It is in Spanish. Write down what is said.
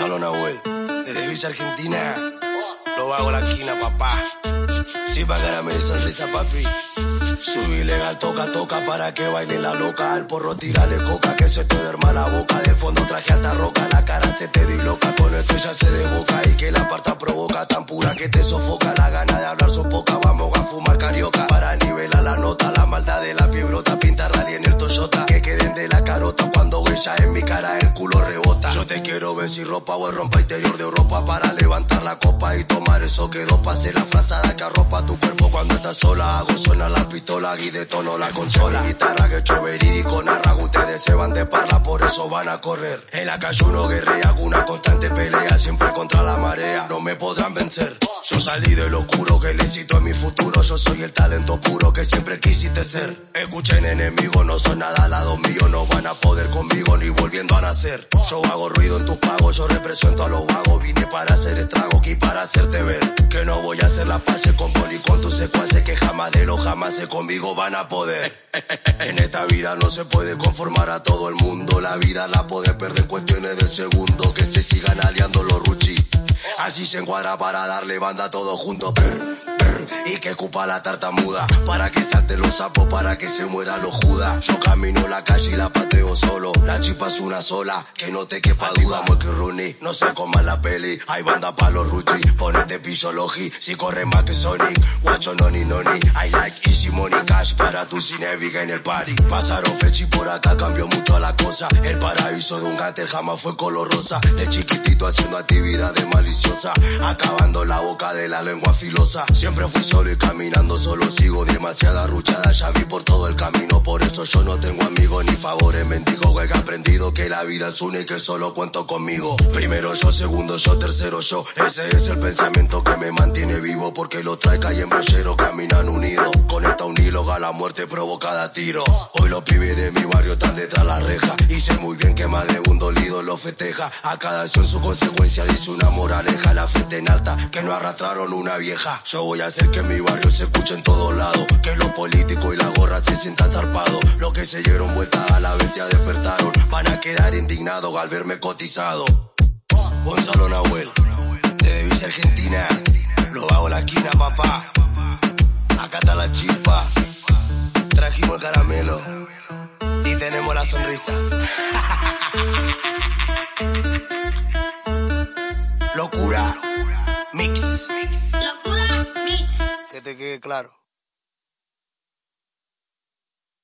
Gonzalo Nahuel, desde Villa Argentina, lo hago la esquina, papá. Chipa caramelo y sonrisa, papi. Su ilegal toca, toca para que baile la loca. Al porro tirale coca, que se te derma la boca. De fondo traje alta roca, la cara se te disloca. Con esto ya se desboca y que la parta provoca. Tan pura que te sofoca, la gana de hablar son poca. Vamos a fumar carioca cuando ella en mi cara el culo rebota. Yo te quiero ver sin ropa o en rompa interior de Europa para levantar la copa y tomar eso que dos pase la frazada que arropa tu cuerpo cuando estás sola. Hago sonar la pistola y de tono la consola. Guitarra que hecho verídico narra, ustedes se van de parla, por eso van a correr. En la calle uno guerrea, una constante pelea, siempre contra la marea. No me podrán vencer. Yo salí de lo oscuro que le cito en mi futuro. Yo soy el talento puro que siempre quisiste ser. Escuchen enemigos, no son nada al lado mío. Van a poder conmigo ni volviendo a nacer. Yo hago ruido en tus pagos, yo represento a los vagos. Vine para hacer estrago y para hacerte ver que no voy a hacer la paz con poli con tus secuaces que jamás de lo jamás conmigo van a poder. En esta vida no se puede conformar a todo el mundo. La vida la puede perder cuestiones de segundo. Que se sigan aliando los ruchis. Así se encuadra para darle banda a todo junto. y que cupa la tartamuda. Para que salte los sapos, para que se muera los judas. Yo camino la calle y la pateo solo. La chipa es una sola, que no te quepa duda. Muy que Rooney, no se coma la peli. Hay banda pa' los ruchis. Ponete logi, si corre más que Sonic. Guacho noni noni, I like easy money cash para tu cineviga en el party. Pasaron fechi por acá, cambió mucho la cosa. El paraíso de un gater jamás fue color rosa. De chiquitito haciendo actividades maliciosas. Acabando la boca de la lengua filosa. Siempre fui solo y caminando solo sigo. Demasiada ruchada ya vi por todo el camino. Por eso yo no tengo amigos ni favores mendigos. He aprendido que la vida es una y que solo cuento conmigo. Primero yo, segundo yo, tercero yo. Ese es el pensamiento que mantiene vivo. Porque lo trae calle en caminan unidos. Conecta un hilo a la muerte provocada tiro. Hoy los pibes de mi barrio están detrás la reja. Y sé muy bien que más de un dolido lo festeja. A cada acción su consecuencia dice una moraleja. La frente en alta que no arrastraron una vieja. Yo voy a hacer que mi barrio se escuche en todos lados. Que los políticos y la gorra se sientan zarpados. Los que se dieron vuelta a la bestia despertaron. Van a quedar indignados al verme cotizado. Gonzalo Nahuel, papá. Acá está la chispa. Trajimos el caramelo. Y tenemos la sonrisa. Locura. Mix. Locura Mix. Que te quede claro.